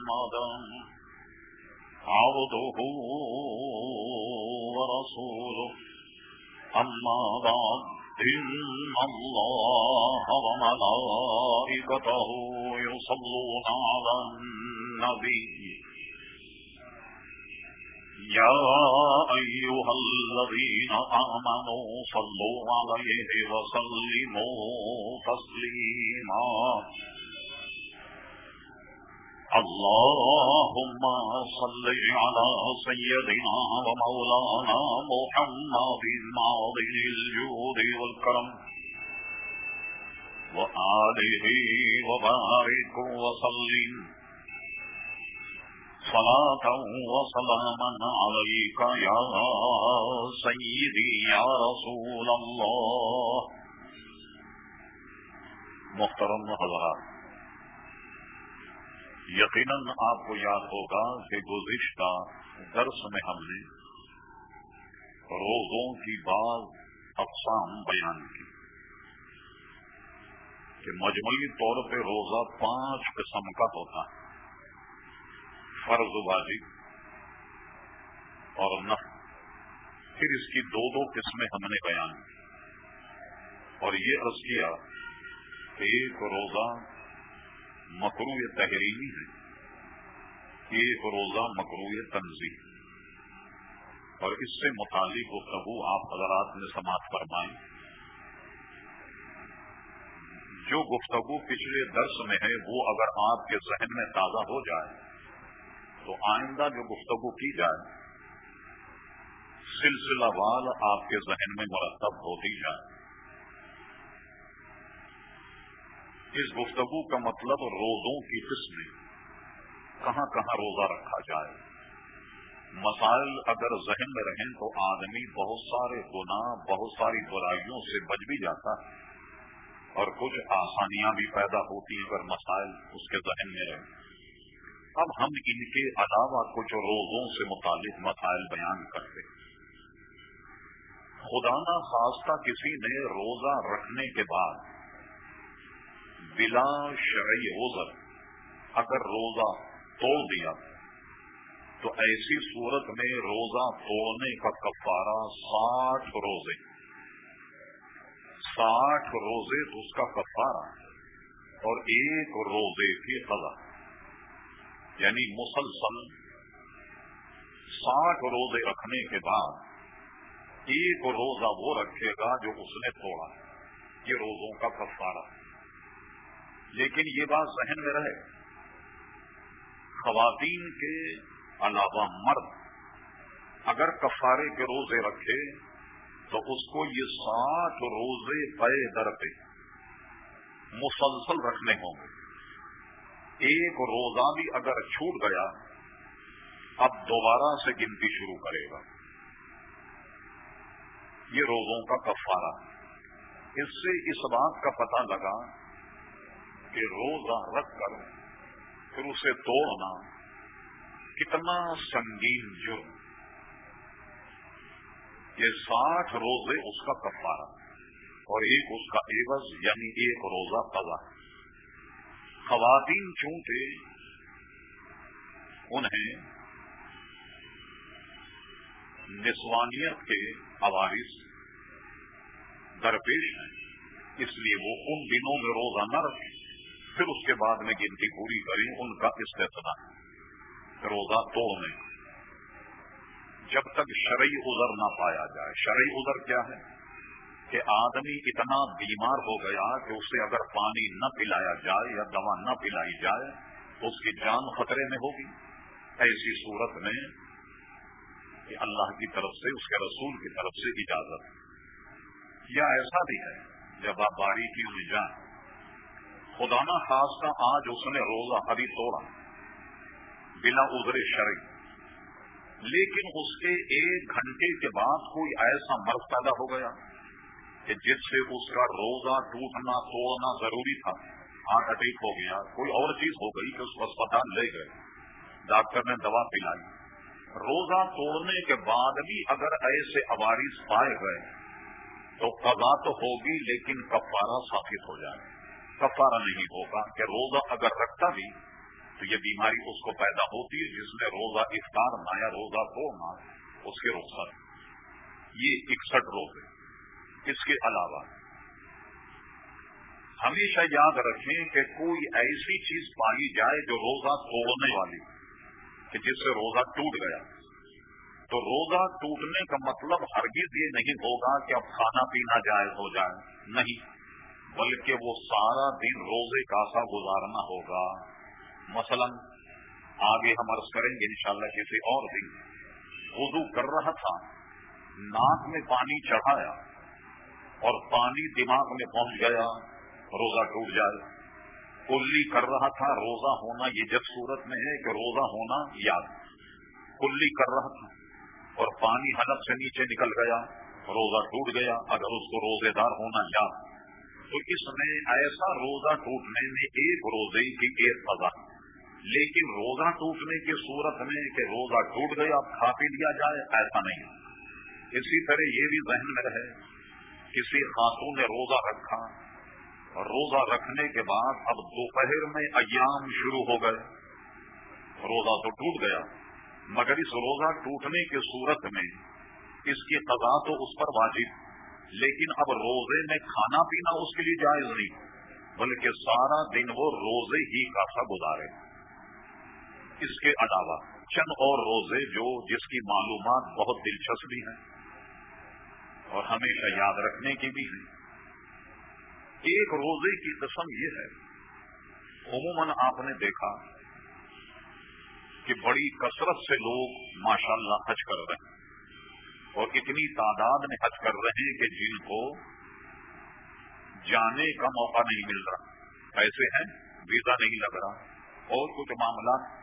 محمدا عبده ورسوله. أما بعد، إن الله وملائكته يصلون على النبي. يا أيها الذين آمنوا صلوا عليه وسلموا تسليما. اللهم صل على سيدنا ومولانا محمد معظم الجود والكرم. وآله وبارك وسلم. صلاة وسلاما عليك يا سيدي يا رسول الله. محترم حضرات یقیناً آپ کو یاد ہوگا کہ گزشتہ درس میں ہم نے روزوں کی بعض اقسام بیان کی کہ مجموعی طور پہ روزہ پانچ قسم کا ہوتا ہے۔ فرض واجب اور نف پھر اس کی دو دو قسمیں ہم نے بیان کی۔ اور یہ عرض کیا کہ ایک روزہ مکرو تحریری ہے۔ ایک روزہ مکرو تنظیم اور اس سے متعلق گفتگو آپ حضرات نے سماعت فرمائیں جو گفتگو پچھلے درس میں ہے، وہ اگر آپ کے ذہن میں تازہ ہو جائے، تو آئندہ جو گفتگو کی جائے، سلسلہ وال آپ کے ذہن میں مرتب ہوتی جائے۔ اس گفتگو کا مطلب روزوں کی قسمیں۔ کہاں کہاں روزہ رکھا جائے۔ مسائل اگر ذہن میں رہیں تو آدمی بہت سارے گناہ، بہت ساری برائیوں سے بچ بھی جاتا ہے۔ اور کچھ آسانیاں بھی پیدا ہوتی ہیں اگر مسائل اس کے ذہن میں رہیں۔ اب ہم ان کے علاوہ کچھ روزوں سے متعلق مسائل بیان کرتے خدا نہ خواستہ کسی نے روزہ رکھنے کے بعد بلا شرعی عذر۔ اگر روزہ توڑ دیا، تو ایسی صورت میں روزہ توڑنے کا کفارہ ساٹھ روزے۔ ساٹھ روزے تو اس کا کفارہ اور ایک روزے کی سزا یعنی مسلسل ساٹھ روزے رکھنے کے بعد ایک روزہ وہ رکھے گا جو اس نے توڑا۔ یہ روزوں کا کفارہ۔ لیکن یہ بات ذہن میں رہے۔ خواتین کے علاوہ مرد اگر کفارے کے روزے رکھے تو اس کو یہ ساٹھ روزے پے در پہ مسلسل رکھنے ہوں گے۔ ایک روزہ بھی اگر چھوٹ گیا، اب دوبارہ سے گنتی شروع کرے گا۔ یہ روزوں کا کفارہ۔ اس سے اس بات کا پتہ لگا کہ روزہ رکھ کر پھر اسے توڑنا کتنا سنگین جرم۔ یہ ساٹھ روزے اس کا کفارہ اور ایک اس کا عوض یعنی ایک روزہ قضا۔ خواتین چونکہ انہیں نسوانیت کے عوارث درپیش ہیں، اس لیے وہ ان دنوں میں روزہ نہ رکھیں۔ پھر اس کے بعد میں گنتی پوری کریں ان کا استثنا روزہ توڑنے۔ جب تک شرعی ازر نہ پایا جائے۔ شرعی ازر کیا ہے؟ کہ آدمی اتنا بیمار ہو گیا کہ اسے اگر پانی نہ پلایا جائے یا دوا نہ پلائی جائے تو اس کی جان خطرے میں ہوگی۔ ایسی صورت میں کہ اللہ کی طرف سے، اس کے رسول کی طرف سے اجازت۔ یا ایسا بھی ہے، جب آپ باریکیوں میں جائیں خدا نہ خاص آج اس نے روزہ ابھی توڑا بنا ازر شرعی۔ لیکن اس کے ایک گھنٹے کے بعد کوئی ایسا مرض پیدا ہو گیا کہ جس سے اس کا روزہ ٹوٹنا، توڑنا ضروری تھا۔ ہارٹ اٹیک ہو گیا۔ کوئی اور چیز ہو گئی کہ اس کو اسپتال لے گئے۔ ڈاکٹر نے دوا پلائی۔ روزہ توڑنے کے بعد بھی اگر ایسے عوارض پائے گئے تو قضا تو ہوگی، لیکن کفارہ ثابت ہو جائے۔ کفارہ نہیں ہوگا کہ روزہ اگر رکھتا بھی تو یہ بیماری اس کو پیدا ہوتی ہے جس میں روزہ افطار نہ یا روزہ توڑنا اس کے رخصت یہ اکسٹھ روز ہے اس کے علاوہ ہمیشہ یاد رکھیں کہ کوئی ایسی چیز پائی جائے جو روزہ توڑنے والی کہ جس سے روزہ ٹوٹ گیا۔ تو روزہ ٹوٹنے کا مطلب ہرگز یہ نہیں ہوگا کہ اب کھانا پینا جائز ہو جائے۔ نہیں۔ بلکہ وہ سارا دن روزے کا سا گزارنا ہوگا۔ مثلا آگے ہم عرض کریں گے انشاءاللہ کسی اور دن۔ وضو کر رہا تھا، ناک میں پانی چڑھایا اور پانی دماغ میں پہنچ گیا، روزہ ٹوٹ جائے۔ کلی کر رہا تھا، روزہ ہونا یہ جب صورت میں ہے کہ روزہ ہونا یاد۔ کلی کر رہا تھا اور پانی حلق سے نیچے نکل گیا، روزہ ٹوٹ گیا، اگر اس کو روزے دار ہونا یاد۔ تو اس میں ایسا روزہ ٹوٹنے میں ایک روزے کی ایک سزا لیکن روزہ ٹوٹنے کی صورت میں کہ روزہ ٹوٹ گیا، اب کھا پی لیا جائے، ایسا نہیں۔ اسی طرح یہ بھی ذہن میں رہے، کسی خاتون نے روزہ رکھا اور روزہ رکھنے کے بعد اب دوپہر میں ایام شروع ہو گئے، روزہ تو ٹوٹ گیا، مگر اس روزہ ٹوٹنے کی صورت میں اس کی قضا تو اس پر واجب۔ لیکن اب روزے میں کھانا پینا اس کے لیے جائز نہیں، بلکہ سارا دن وہ روزے ہی کا سا گزارے۔ اس کے علاوہ چند اور روزے جو جس کی معلومات بہت دلچسپی ہیں اور ہمیشہ یاد رکھنے کی بھی ہیں۔ ایک روزے کی قسم یہ ہے، عموماً آپ نے دیکھا کہ بڑی کثرت سے لوگ ماشاءاللہ حج کر رہے ہیں۔ اور اتنی تعداد میں حج کر رہے ہیں کہ جن کو جانے کا موقع نہیں مل رہا۔ ایسے ہیں، ویزا نہیں لگ رہا۔ اور کچھ معاملات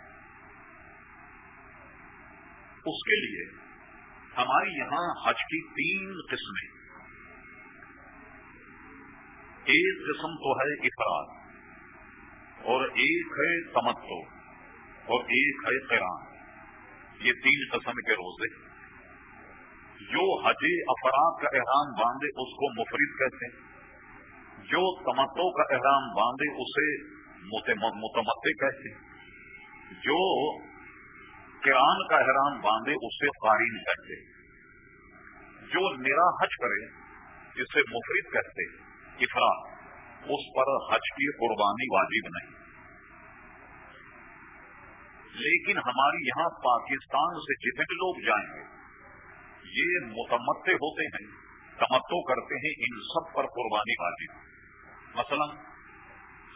اس کے لیے۔ ہمارے یہاں حج کی تین قسمیں۔ ایک قسم تو ہے افراد، اور ایک ہے تمتو اور ایک ہے قرآن۔ یہ تین قسم کے روزے۔ ہیں جو حج افراد کا احرام باندھے اس کو مفرد کہتے ہیں۔ جو تمتو کا احرام باندھے اسے متمتے کہتے ہیں۔ جو کران کا احرام باندھے اسے قارین کہتے ہیں۔ جو نرا حج کرے جسے مفرد کہتے افراد، اس پر حج کی قربانی واجب نہیں۔ لیکن ہمارے یہاں پاکستان سے جتنے لوگ جائیں گے یہ متمتے ہوتے ہیں تمتو کرتے ہیں ان سب پر قربانی واجب مثلا،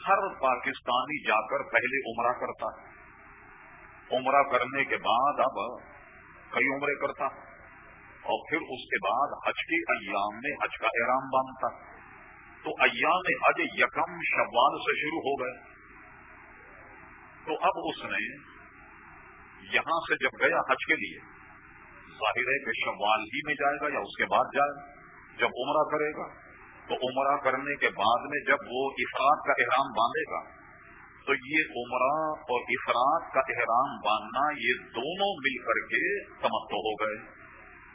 ہر پاکستانی جا کر پہلے عمرہ کرتا۔ عمرہ کرنے کے بعد اب کئی عمرے کرتا۔ اور پھر اس کے بعد حج کے ایام میں حج کا احرام باندھتا۔ تو ایام حج یکم شوال سے شروع ہو گئے۔ تو اب اس نے یہاں سے جب گیا حج کے لیے ظاہر ہے کہ شوال ہی میں جائے گا یا اس کے بعد جائے گا، جب عمرہ کرے گا۔ تو عمرہ کرنے کے بعد میں جب وہ افراد کا احرام باندھے گا، تو یہ عمرہ اور افراد کا احرام باندھنا یہ دونوں مل کر کے تمتو ہو گئے۔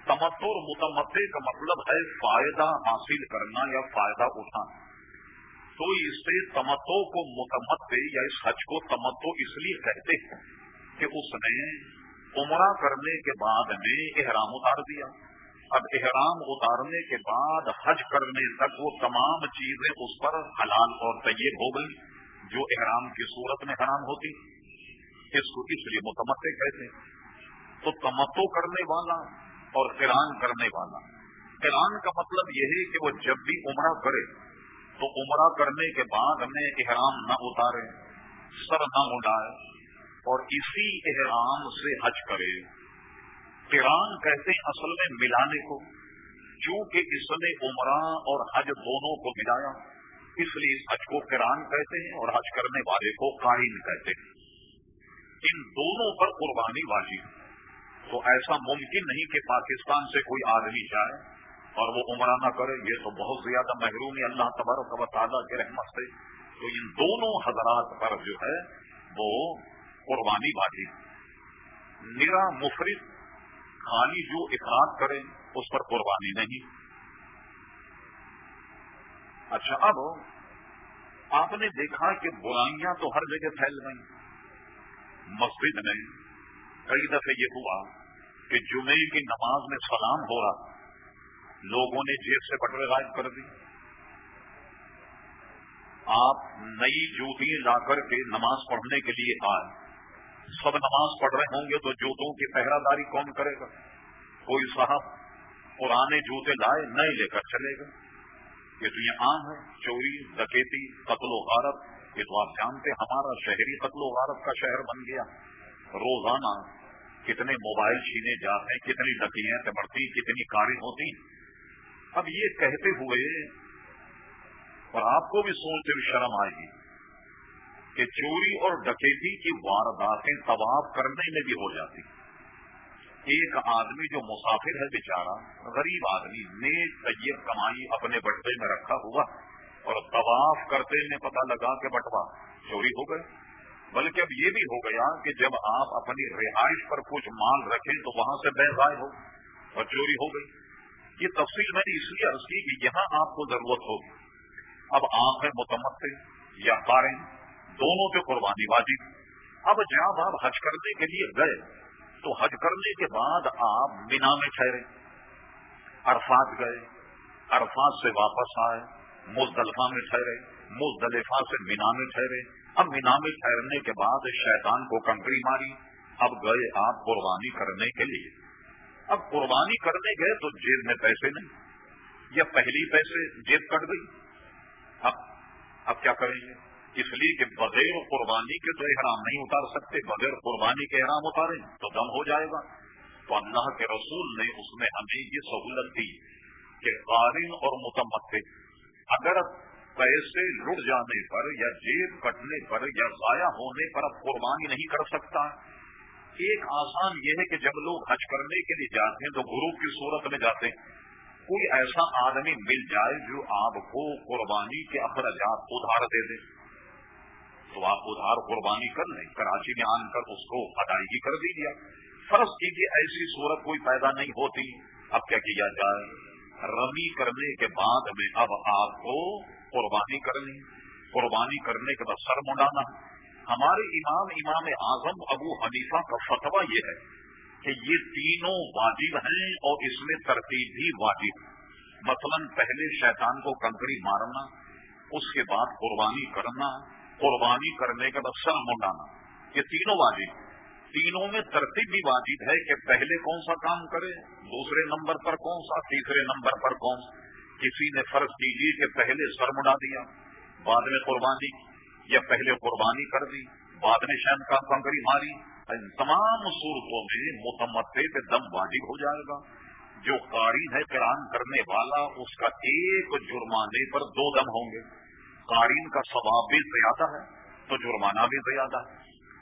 تمتو اور متمدے کا مطلب ہے فائدہ حاصل کرنا یا فائدہ اٹھانا۔ تو اس سے تمتو کو متمدے یا اس حج کو تمتو اس لیے کہتے ہیں کہ اس نے عمرہ کرنے کے بعد میں احرام اتار دیا۔ اب احرام اتارنے کے بعد حج کرنے تک وہ تمام چیزیں اس پر حلال اور طیب ہو گئی جو احرام کی صورت میں حرام ہوتی۔ اس کو اس لیے متمد کہتے تو تمتو کرنے والا اور کران کرنے والا۔ کران کا مطلب یہ ہے کہ وہ جب بھی عمرہ کرے، تو عمرہ کرنے کے بعد میں احرام نہ اتارے، سر نہ اڑائے اور اسی احرام سے حج کرے۔ کران کہتے ہیں اصل میں ملانے کو، چونکہ اس نے عمرہ اور حج دونوں کو ملایا۔ اس لیے حج کو کران کہتے ہیں اور حج کرنے والے کو قائم کہتے ہیں۔ ان دونوں پر قربانی واجب۔ تو ایسا ممکن نہیں کہ پاکستان سے کوئی آدمی جائے اور وہ عمرہ نہ کرے، یہ تو بہت زیادہ محروم ہے اللہ تبارک و تعالیٰ کے رحمت سے۔ تو ان دونوں حضرات پر جو ہے وہ قربانی واجب نرا مفرد خالی جو افراد کرے، اس پر قربانی نہیں۔ اچھا اب آپ نے دیکھا کہ برائیاں تو ہر جگہ پھیل گئی مسجد میں کئی دفعہ یہ ہوا کہ جمعے کی نماز میں سلام ہو رہا۔ لوگوں نے جیب سے بٹوے غائب کر دی آپ نئی جوتی لا کر کے نماز پڑھنے کے لیے آئے۔ سب نماز پڑھ رہے ہوں گے تو جوتوں کی پہرا داری کون کرے گا؟ کوئی صاحب پرانے جوتے لائے، نئے لے کر چلے گا یہ تو یہ عام ہے، چوری، ڈکیتی، قتل و غارت، یہ تو آپ جانتے ہمارا شہری قتل و غارت کا شہر بن گیا۔ روزانہ کتنے موبائل چھینے جاتے ہیں، کتنی ڈکیاں بڑھتی کتنی کاریں ہوتی اب یہ کہتے ہوئے اور آپ کو بھی سوچ شرم آئے گی کہ چوری اور ڈکیتی کی وارداتیں طواف کرنے میں بھی ہو جاتی ایک آدمی جو مسافر ہے بیچارہ، غریب آدمی، نیک طیب کمائی اپنے بٹوے میں رکھا ہوا اور طواف کرتے میں پتا لگا کہ بٹوا چوری ہو گئے۔ بلکہ اب یہ بھی ہو گیا کہ جب آپ اپنی رہائش پر کچھ مال رکھیں تو وہاں سے بے ضائع ہو اور چوری ہو گئی۔ یہ تفصیل میں نے اس لیے عرض کی کہ یہاں آپ کو ضرورت ہوگی۔ اب آنکھ ہے متمد یا کاریں دونوں پہ قربانی واجب اب جب آپ حج کرنے کے لیے گئے، تو حج کرنے کے بعد آپ مینا میں ٹھہرے۔ عرفات گئے، عرفات سے واپس آئے، مزدلفہ میں ٹھہرے، مزدلفہ سے مینا میں ٹھہرے۔ اب مینا میں ٹھہرنے کے بعد شیطان کو کنکری ماری۔ اب گئے آپ قربانی کرنے کے لیے۔ اب قربانی کرنے گئے تو جیب میں پیسے نہیں، یا پہلی پیسے جیب کٹ گئی۔ اب اب کیا کریں گے؟ اس لیے کہ بغیر قربانی کے تو احرام نہیں اتار سکتے، بغیر قربانی کے احرام اتاریں تو دم ہو جائے گا۔ تو اللہ کے رسول نے اس میں ہمیں یہ سہولت دی کہ قارن اور متمد اگر پیسے لٹ جانے پر یا جیب کٹنے پر یا ضائع ہونے پر اب قربانی نہیں کر سکتا۔ ایک آسان یہ ہے کہ جب لوگ حج کرنے کے لیے جاتے ہیں تو گروپ کی صورت میں جاتے ہیں۔ کوئی ایسا آدمی مل جائے جو آپ کو قربانی کے اخراجات ادھار دے دے۔ تو آپ ادھار قربانی کر لیں، کراچی میں آن کر اس کو ادائیگی کر دیجیے فرض کیجیے ایسی صورت کوئی پیدا نہیں ہوتی، اب کیا کیا جائے؟ رمی کرنے کے بعد میں اب آپ کو قربانی کرنی قربانی کرنے کے بعد سر منڈانا۔ ہمارے امام امام اعظم ابو حنیفہ کا فتویٰ یہ ہے کہ یہ تینوں واجب ہیں اور اس میں ترتیب بھی واجب۔ مثلا پہلے شیطان کو کنکڑی مارنا، اس کے بعد قربانی کرنا قربانی کرنے کا بعد سر منڈانا۔ یہ تینوں واجب تینوں میں ترتیب بھی واجب ہے کہ پہلے کون سا کام کرے، دوسرے نمبر پر کون سا، تیسرے نمبر پر کون سا۔ کسی نے فرض کیجیے کہ پہلے سر منڈا دیا، بعد میں قربانی یا پہلے قربانی کر دی، بعد میں شہم کا کنکری ماری۔ ان تمام صورتوں میں متمدے پہ دم واجب ہو جائے گا۔ جو قاری ہے کران کرنے والا، اس کا ایک جرمانے پر دو دم ہوں گے۔ قارین کا ثواب بھی زیادہ ہے، تو جرمانہ بھی زیادہ ہے۔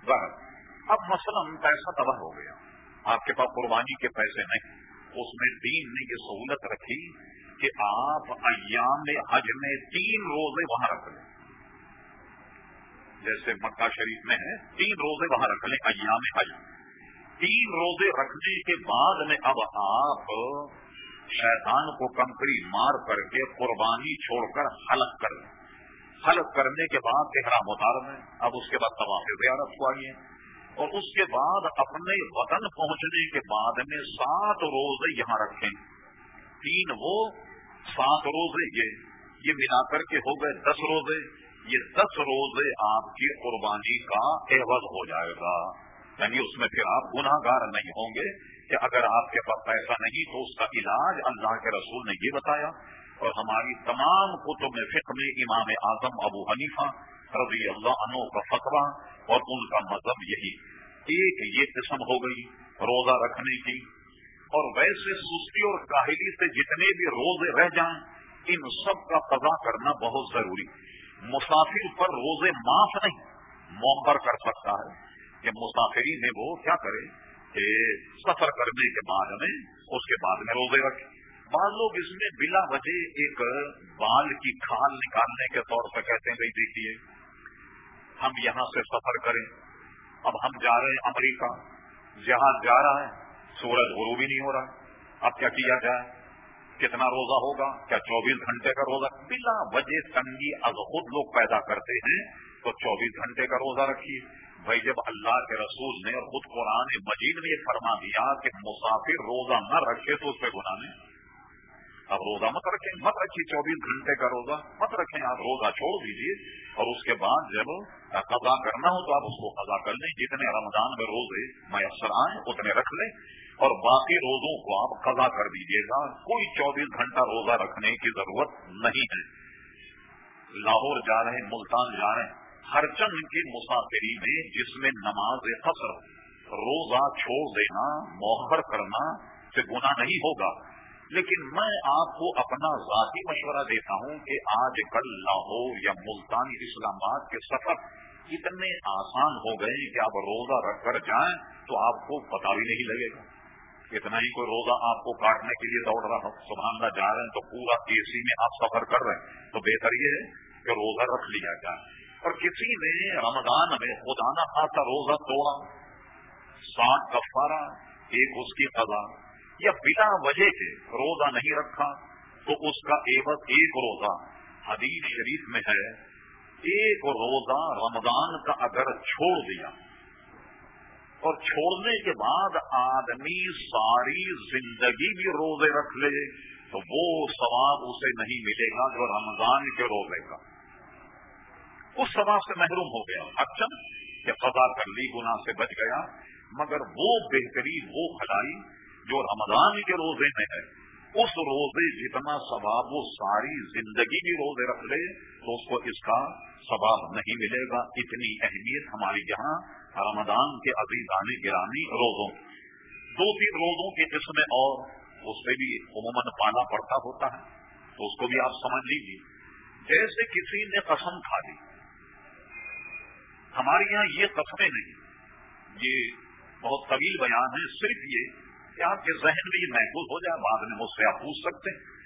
غرض اب مثلا پیسہ تباہ ہو گیا۔ آپ کے پاس قربانی کے پیسے نہیں۔ اس میں دین نے یہ سہولت رکھی کہ آپ ایام حج میں تین روزے وہاں رکھ لیں۔ جیسے مکہ شریف میں ہے، تین روزے وہاں رکھ لیں، ایام حج۔ تین روزے رکھنے کے بعد میں اب آپ شیطان کو کنکری مار کر کے قربانی چھوڑ کر حلق کر لیں۔ حلق کرنے کے بعد احرام اتار میں اب اس کے بعد طواف زیارت کو آئیے اور اس کے بعد اپنے وطن پہنچنے کے بعد میں سات روزے یہاں رکھیں تین وہ سات روزے، یہ یہ ملا کر کے ہو گئے دس روزے۔ یہ دس روزے آپ کی قربانی کا عوض ہو جائے گا۔ یعنی اس میں پھر آپ گناگار نہیں ہوں گے کہ اگر آپ کے پاس پیسہ نہیں تو اس کا علاج اللہ کے رسول نے یہ بتایا۔ اور ہماری تمام کتب فکر میں امام اعظم ابو حنیفہ رضی اللہ عنہ کا فتوا اور ان کا مذہب یہی۔ ایک یہ قسم ہو گئی روزہ رکھنے کی۔ اور ویسے سستی اور کاہلی سے جتنے بھی روزے رہ جائیں، ان سب کا قضا کرنا بہت ضروری۔ مسافر پر روزے معاف نہیں مومبر کر سکتا ہے۔ کہ مسافری میں وہ کیا کرے؟ کہ سفر کرنے کے بعد میں، اس کے بعد میں روزے رکھے۔ بعض لوگ اس میں بلا وجہ ایک بال کی کھال نکالنے کے طور پہ کہتے ہیں، بھائی دیکھیے، ہم یہاں سے سفر کریں، اب ہم جا رہے ہیں امریکہ جہاز جا رہا ہے، سورج غروب بھی نہیں ہو رہا، اب کیا کیا جائے؟ کتنا روزہ ہوگا؟ کیا چوبیس گھنٹے کا روزہ؟ بلا وجہ تنگی از خود لوگ پیدا کرتے ہیں، تو چوبیس گھنٹے کا روزہ رکھیے۔ بھائی جب اللہ کے رسول نے اور خود قرآن مجید نے یہ فرما دیا کہ مسافر روزہ نہ رکھے تو اس پہ گناہ نہیں۔ اب روزہ مت رکھیں، مت رکھیے چوبیس گھنٹے کا روزہ، مت رکھیں آپ روزہ چھوڑ دیجیے اور اس کے بعد جب قضا کرنا ہو تو آپ اس کو قضا کر لیں، جتنے رمضان میں روزے میسر آئیں اتنے رکھ لیں اور باقی روزوں کو آپ قضا کر دیجیے گا۔ کوئی چوبیس گھنٹہ روزہ رکھنے کی ضرورت نہیں ہے۔ لاہور جا رہے ہیں ملتان جا رہے ہیں ہر چند کی مسافری میں جس میں نماز فصر روزہ چھوڑ دینا موہر کرنا سے گنا نہیں ہوگا۔ لیکن میں آپ کو اپنا ذاتی مشورہ دیتا ہوں کہ آج کل لاہور یا ملتان اسلام آباد کے سفر اتنے آسان ہو گئے کہ آپ روزہ رکھ کر جائیں تو آپ کو پتا بھی نہیں لگے گا۔ اتنا ہی کوئی روزہ آپ کو کاٹنے کے لیے دوڑ رہا ہو۔ سبحان اللہ، جا رہے ہیں تو پورا اے سی میں آپ سفر کر رہے ہیں۔ تو بہتر یہ ہے کہ روزہ رکھ لیا جائے۔ اور کسی نے رمضان میں خدا نہ خاصا روزہ توڑا ساٹھ کفارہ ایک اس کی قضا۔ یا بنا وجہ سے روزہ نہیں رکھا، تو اس کا ایوز ایک روزہ حدیث شریف میں ہے۔ ایک روزہ رمضان کا اگر چھوڑ دیا، اور چھوڑنے کے بعد آدمی ساری زندگی بھی روزے رکھ لے، تو وہ ثواب اسے نہیں ملے گا جو رمضان کے روزے کا۔ اس ثواب سے محروم ہو گیا۔ اچھا کہ فضا کر لی گنا سے بچ گیا، مگر وہ بہترین وہ کھلائی جو رمضان کے روزے میں ہے اس روزے جتنا ثواب وہ ساری زندگی بھی روزے رکھ لے، تو اس کو اس کا ثواب نہیں ملے گا۔ اتنی اہمیت ہماری یہاں رمضان کے عزیزانی گرانی روزوں دو تین روزوں کی قسمیں اور اس سے بھی عموماً پانا پڑتا ہوتا ہے، تو اس کو بھی آپ سمجھ لیجیے جیسے کسی نے قسم کھا لی، ہمارے یہاں یہ قسمیں نہیں۔ یہ بہت طویل بیان ہے، صرف یہ کہ آپ کے ذہن میں یہ محفوظ ہو جائے، بعد میں مجھ سے آپ پوچھ سکتے ہیں۔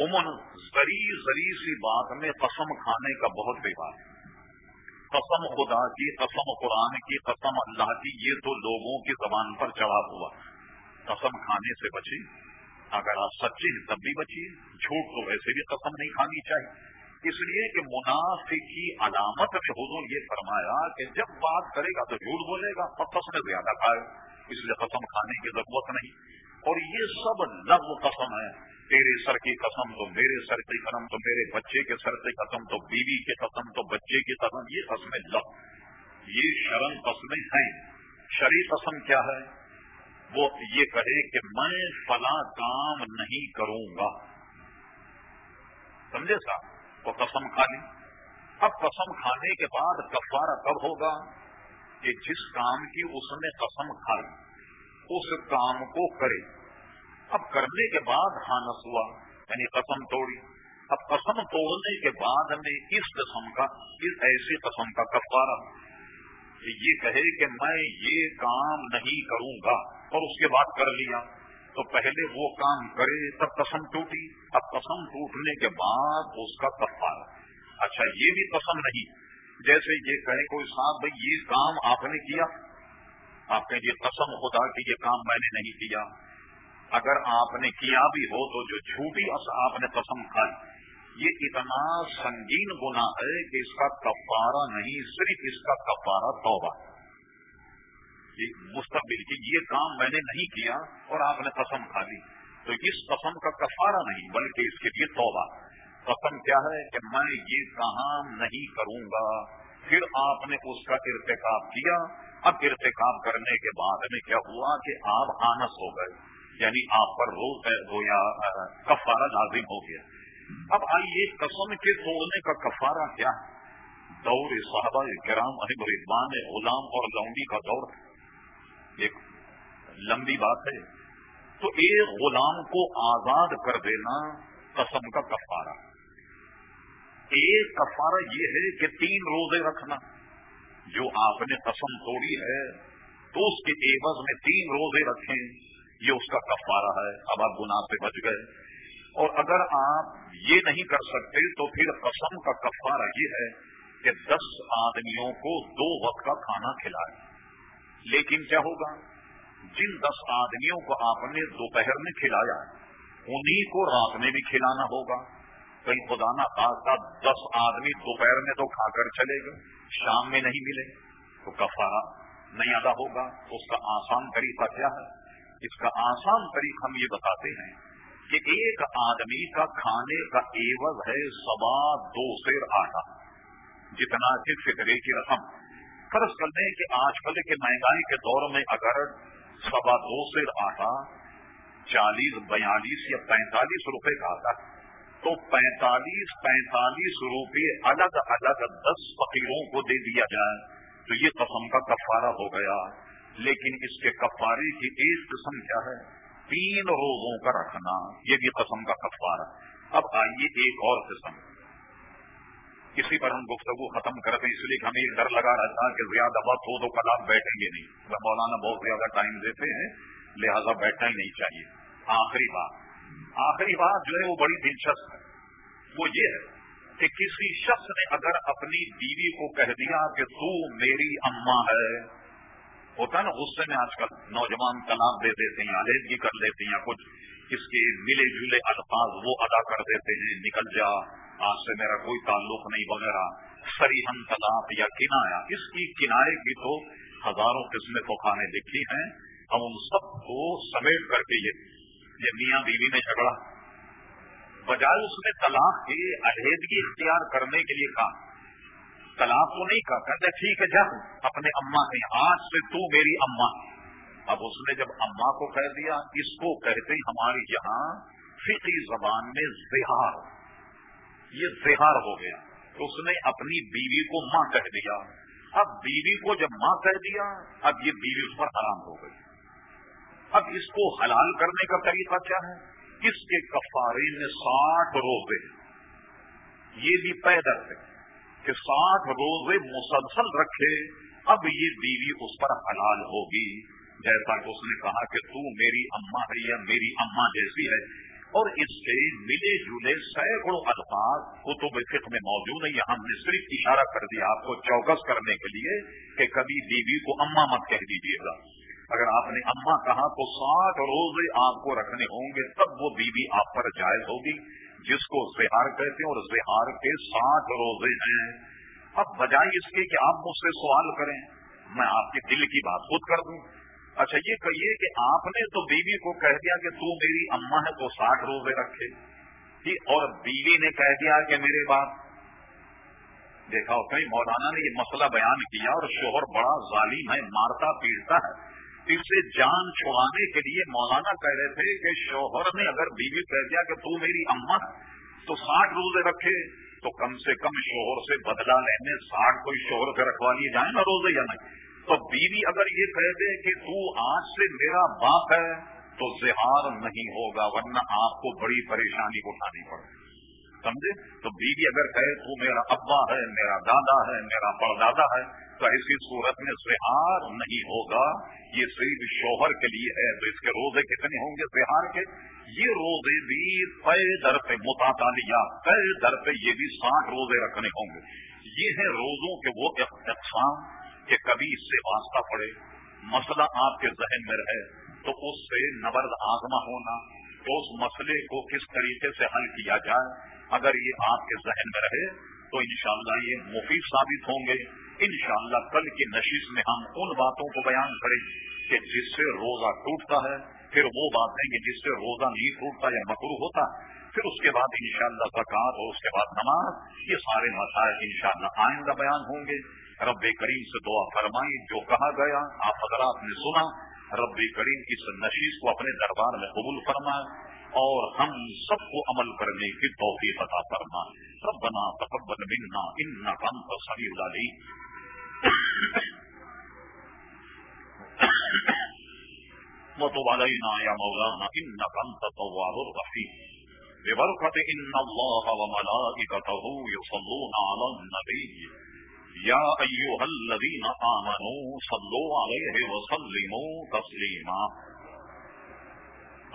عموماً زری زری سی بات میں قسم کھانے کا بہت بے بات ہے۔ قسم خدا کی، قسم قرآن کی، قسم اللہ کی، یہ تو لوگوں کی زبان پر جواب ہوا۔ قسم کھانے سے بچی اگر آپ سچے ہیں تب بھی بچیے۔ جھوٹ تو ویسے بھی قسم نہیں کھانی چاہیے۔ اس لیے کہ منافق کی علامت میں حضور یہ فرمایا کہ جب بات کرے گا تو جھوٹ بولے گا اور قسم زیادہ کھائے۔ اس لیے قسم کھانے کی ضرورت نہیں۔ اور یہ سب لفظ قسم ہے تیرے سر کی قسم تو میرے سر کی قسم تو میرے بچے کے سر کی قسم تو بیوی کی قسم تو بچے کی قسم، یہ قسمیں لفظ۔ یہ شرم قسمیں ہیں۔ شری قسم کیا ہے؟ وہ یہ کہے کہ میں فلاں کام نہیں کروں گا۔ سمجھے صاحب؟ وہ قسم کھا لی۔ اب قسم کھانے کے بعد کفارہ کب ہوگا؟ کہ جس کام کی اس نے قسم کھائی، اس کام کو کرے۔ اب کرنے کے بعد ہانس ہوا یعنی قسم توڑی۔ اب قسم توڑنے کے بعد میں اس قسم کا، اس ایسی قسم کا کفارہ۔ یہ کہے کہ میں یہ کام نہیں کروں گا، اور اس کے بعد کر لیا۔ تو پہلے وہ کام کرے، تب قسم ٹوٹی۔ اب قسم ٹوٹنے کے بعد اس کا کفارہ۔ اچھا یہ بھی قسم نہیں۔ جیسے یہ کہے کوئی صاحب بھائی یہ کام آپ نے کیا؟ آپ کہ یہ قسم خدا کہ یہ کام میں نے نہیں کیا۔ اگر آپ نے کیا بھی ہو تو جو جھوٹی آپ نے قسم کھائی۔ یہ اتنا سنگین گنا ہے کہ اس کا کفارہ نہیں، صرف اس کا کفارہ توبہ۔ یہ مستقبل کی یہ کام میں نے نہیں کیا اور آپ نے قسم کھا لی۔ تو اس قسم کا کفارہ نہیں، بلکہ اس کے لیے توبہ۔ قسم کیا ہے کہ میں یہ کام نہیں کروں گا۔ پھر آپ نے اس کا ارتکاب کیا۔ اب ارتکاب کرنے کے بعد میں کیا ہوا کہ آپ آنس ہو گئے۔ یعنی آپ پر روز گویا کفارہ لازم ہو گیا۔ اب آئیے، قسم کے توڑنے کا کفارہ کیا ہے؟ دور صحابہ کرام احب رضوان غلام اور لونڈی کا دور۔ ایک لمبی بات ہے۔ تو ایک غلام کو آزاد کر دینا قسم کا کفارہ۔ ایک کفارہ یہ ہے کہ تین روزے رکھنا۔ جو آپ نے قسم توڑی ہے، تو اس کے عوض میں تین روزے رکھیں۔ یہ اس کا کفارہ ہے۔ اب آپ گناہ سے بچ گئے۔ اور اگر آپ یہ نہیں کر سکتے، تو پھر قسم کا کفارہ یہ ہے کہ دس آدمیوں کو دو وقت کا کھانا کھلائے لیکن کیا ہوگا؟ جن دس آدمیوں کو آپ نے دوپہر میں کھلایا انہیں کو رات میں بھی کھلانا ہوگا۔ کئی خدا نہ خاص دس آدمی دوپہر میں تو کھا کر چلے گئے، شام میں نہیں ملے۔ تو کفارہ نہیں ادا ہوگا، اس کا آسان طریقہ کیا ہے؟ اس کا آسان طریقہ ہم یہ بتاتے ہیں کہ ایک آدمی کا کھانے کا ایوز ہے سوا دو سیر آٹا۔ جتنا کہ فکرے کی رقم۔ فرض کر دیں کہ آج کل کے مہنگائی کے دور میں اگر سوا دو سیر آٹا چالیس، بیالیس یا پینتالیس روپے کا آتا ہے تو پینتالیس پینتالیس روپے الگ الگ دس فقیروں کو دے دیا جائے۔ تو یہ قسم کا کفارہ ہو گیا۔ لیکن اس کے کفارے کی ایک قسم کیا ہے؟ تین روزوں کا رکھنا۔ یہ بھی قسم کا کفارہ۔ اب آئیے ایک اور قسم۔ کسی پر ہم گفتگو ختم کرتے اس لیے ہمیں ڈر لگا رہتا ہے کہ زیادہ وقت ہو تو کل آپ بیٹھیں گے نہیں۔ مولانا بہت زیادہ ٹائم دیتے ہیں، لہذا بیٹھنا ہی نہیں چاہیے۔ آخری بات۔ آخری بات جو ہے وہ بڑی دلچسپ ہے۔ وہ یہ ہے کہ کسی شخص نے اگر اپنی بیوی کو کہہ دیا کہ تو میری اما ہے، ہوتا ہے نا غصے میں آج کل نوجوان طلاق دے دیتے ہیں، علیحدگی کر لیتے ہیں کچھ، اس کے ملے جلے الفاظ وہ ادا کر دیتے ہیں، نکل جا، آج سے میرا کوئی تعلق نہیں وغیرہ سریحن طلاق یا کنایا۔ اس کی کنارے کی تو ہزاروں قسمیں خانے لکھی ہیں ہم ان سب کو سمیٹ کر کے یہ میاں بیوی نے جھگڑا۔ بجائے اس نے طلاق کے علیحدگی اختیار کرنے کے لیے کہا۔ طلاق تو نہیں کہا کہتے ٹھیک ہے، جا اپنے اما کے آج سے تو میری اما اب اس نے جب اما کو کہہ دیا، اس کو کہتے ہمارے یہاں فقی زبان میں زہار۔ یہ زہار ہو گیا۔ تو اس نے اپنی بیوی کو ماں کہہ دیا۔ اب بیوی کو جب ماں کہہ دیا، اب یہ بیوی اس پر حرام ہو گئی۔ اب اس کو حلال کرنے کا طریقہ کیا ہے؟ اس کے کفارے میں ساٹھ روزے یہ بھی پیدل ہے کہ ساٹھ روزے مسلسل رکھے، اب یہ بیوی اس پر حلال ہوگی۔ جیسا کہ اس نے کہا کہ تو میری اما ہے یا میری اما جیسی ہے۔ اور اس سے ملے جلے سینکڑوں الفاظ کتب فکر میں موجود ہے یہاں ہم نے صرف اشارہ کر دیا آپ کو چوکس کرنے کے لیے کہ کبھی بیوی کو اما مت کہہ دیجیے گا۔ اگر آپ نے اما کہا تو ساٹھ روزے آپ کو رکھنے ہوں گے، تب وہ بیوی آپ پر جائز ہوگی۔ جس کو زہار کہتے ہیں اور زہار کے ساٹھ روزے ہیں۔ اب بجائے اس کے کہ آپ مجھ سے سوال کریں، میں آپ کے دل کی بات خود کر دوں۔ اچھا یہ کہیے کہ آپ نے تو بیوی کو کہہ دیا کہ تو میری اما ہے تو ساٹھ روزے رکھے۔ جی، اور بیوی نے کہہ دیا کہ میرے باپ، دیکھا کہیں مولانا نے یہ مسئلہ بیان کیا اور شوہر بڑا ظالم ہے، مارتا پیٹتا ہے۔ اس سے جان چھوڑانے کے لیے مولانا کہہ رہے تھے کہ شوہر نے اگر بیوی کہہ دیا کہ تو میری اما تو ساٹھ روزے رکھے، تو کم سے کم شوہر سے بدلا لینے ساٹھ کوئی شوہر سے رکھوا لیے جائیں نا روزے یا نہیں؟ تو بیوی اگر یہ کہہ دے کہ تو آج سے میرا باپ ہے تو زہار نہیں ہوگا، ورنہ آپ کو بڑی پریشانی اٹھانی پڑے۔ سمجھے؟ تو بیوی اگر کہے تو میرا ابا ہے، میرا دادا ہے، میرا پردادا ہے ایسی صورت میں زہار نہیں ہوگا، یہ صرف شوہر کے لیے ہے، تو اس کے روزے کتنے ہوں گے زہار کے؟ یہ روزے بھی پے در پہ متعلق پے در پہ یہ بھی ساٹھ روزے رکھنے ہوں گے۔ یہ ہے روزوں کے وہ اقسام کہ کبھی اس سے واسطہ پڑے۔ مسئلہ آپ کے ذہن میں رہے تو اس سے نبرد آزما ہونا، تو اس مسئلے کو کس طریقے سے حل کیا جائے؟ اگر یہ آپ کے ذہن میں رہے تو انشاءاللہ یہ مفید ثابت ہوں گے۔ انشاءاللہ کل کی نشست میں ہم ان باتوں کو بیان کریں کہ جس سے روزہ ٹوٹتا ہے، پھر وہ باتیں کہ جس سے روزہ نہیں ٹوٹتا یا مکرو ہوتا، پھر اس کے بعد انشاءاللہ شاء اور اس کے بعد نماز، یہ سارے مسائل انشاءاللہ آئندہ بیان ہوں گے۔ رب کریم سے دعا فرمائی جو کہا گیا، آپ حضرات نے سنا، رب کریم اس نشیز کو اپنے دربار میں قبول فرمائے اور ہم سب کو عمل کرنے کی توفیق عطا فرما ربنا تقبل منا انك انت السميع العليم وتب علينا يا مولانا انك انت التواب الرحيم ببركة ان الله وملائكته يصلون على النبي يا أيها الذين آمنوا صلوا عليه وسلموا تسليما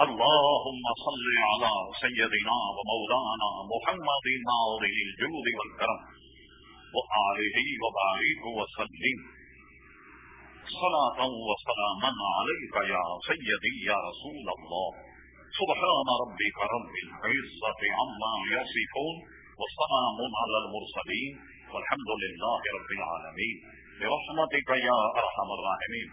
اللهم صل على سيدنا ومولانا محمد ناظر الجود والكرم وآله وبارك وسلم صلاة وسلاما عليك يا سيدي يا رسول الله. سبحان ربك رب العزة عما يصفون وسلام على المرسلين والحمد لله رب العالمين. برحمتك يا أرحم الراحمين.